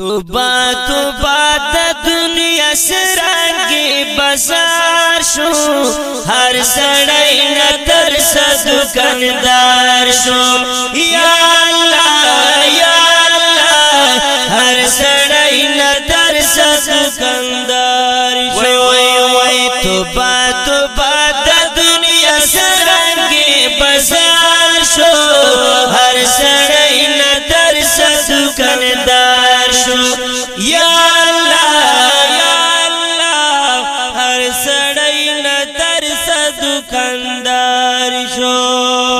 توبہ توبہ د دنیا سرانگی بازار شو۔ ہر سڑائی نتر سا دکندار شو۔ یا اللہ یا اللہ ہر سڑائی نتر سا دکندار شو۔ وی وی وی دنیا سرانگی بازار شو۔ ہر سڑائی نتر سا دکندار شو یا الله یا الله هر سړی نه در دکاندار شو.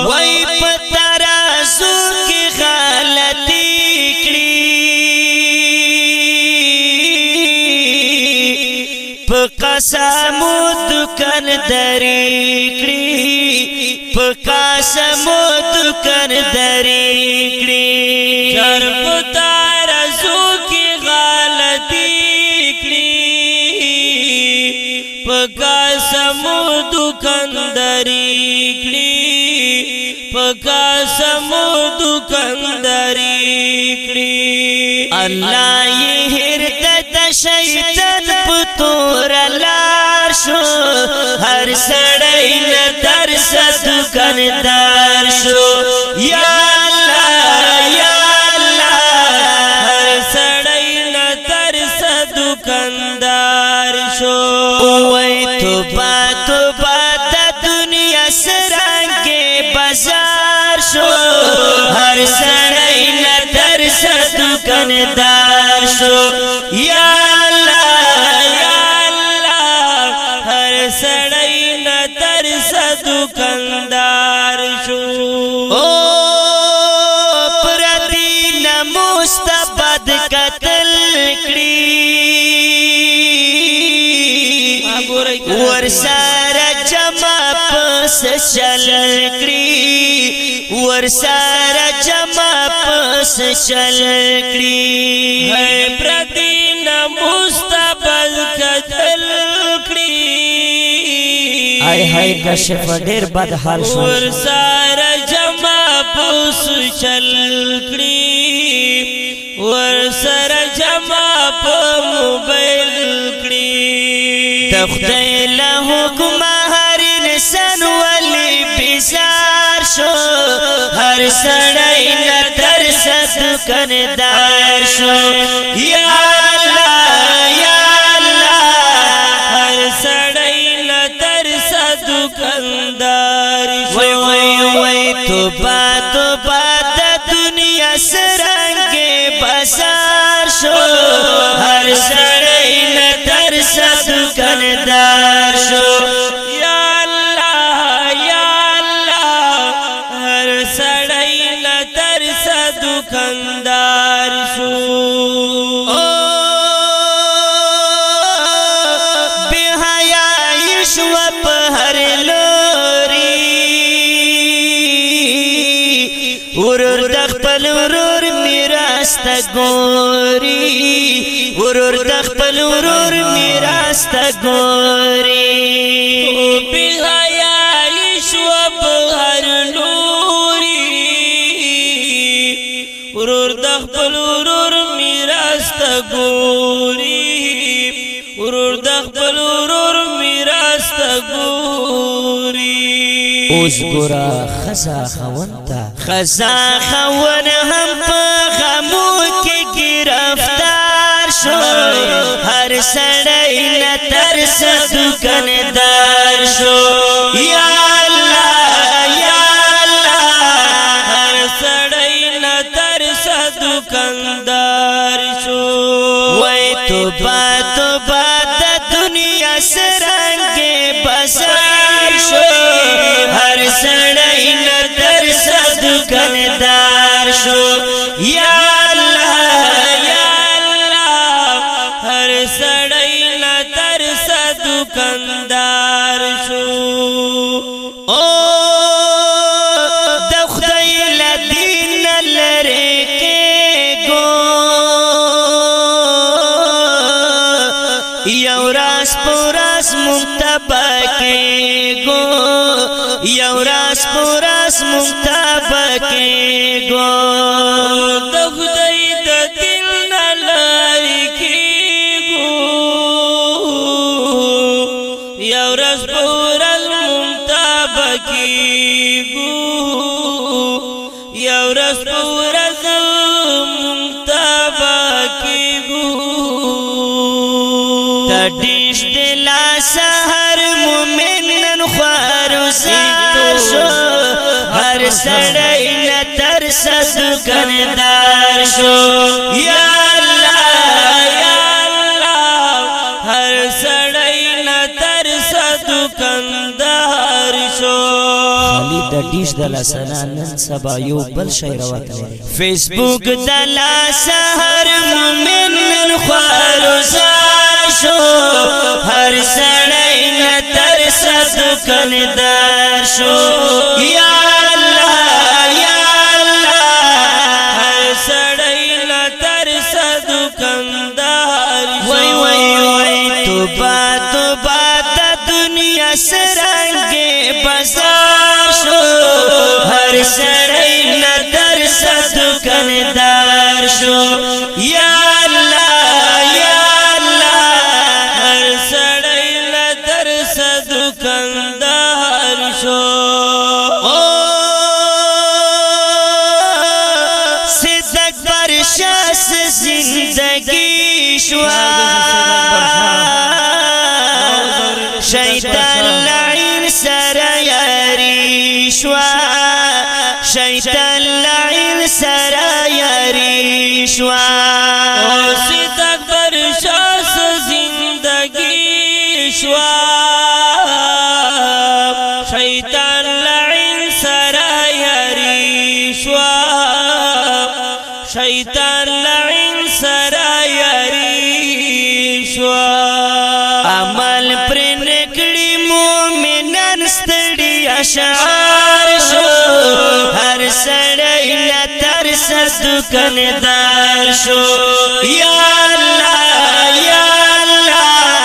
وای پترازو کی غلطی کړی په قسم دکان دری کړی په قسم دکان دری کړی چر دکانداری کړي پکا سمو دکانداری کړي الله یې هر د شیطان پتور لار شو هر سړی نه در ست سړی لتر دکاندار شو یا الله یا الله هر سړی لتر دکاندار شو أو پردی نمستبد قتل کړی ور سره جمع پس چل کړی ور سره جمع پس چل کړی ہے پردین مستقبل کتل کړی هاي هاي کشف ډیر بد حال شو. ور سره جمع پس چل کړی ور سره جمع په موبایل کړی د خدای وای وای توبه توبه د دنیا سرنګ بازار شو هر سړی دکاندار شو. بے حیا شو په هر لوري ورور د خپل ورور میراث ته ګوري. ورور د خپل ورور میراث ته ګوري. بے حیا شو په هر اوس ګورا خزا خوونتا خزا خون هم په غمو کې گرفتار شو. هر سړی نه تر دکاندار شو. شو یو راس پوراس مونتا پکی گو د خدای د دل نلای کی گو یو راس پوراس مونتا پکی گو یو راس پوراس مونتا پکی گو تډیش دلاسه سړی نه تر صدقندار شو. یا الله یا الله هر سړی نه تر صدقندار شو. خالد د ډیش د لسنا نن سبا یو بل شی راوتلی فیسبوک دلا سحر مومن نن خوارو زار شو. هر سړی نه تر صدقندار شو سرنگے بازار شو، ہر سرنگ ندر صد کردار شو۔ یا اللہ، یا ہر سرنگ نظر صد کردار شو۔ صدق زندگی شوار شیطان لعین سر یاری شوا شیطان لعین سر یاری شوا أو صدق برشاس زندگی شوا اشعار شو هر سړی لتر صدقندار شو. یا الله یا الله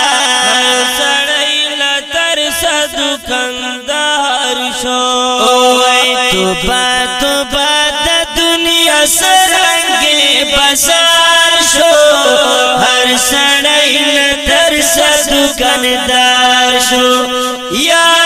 سړی لتر صدقندار شو. اوه توبه توبه د دنیا سرنګ بازار شو. هر سړی لتر صدقندار شو. یا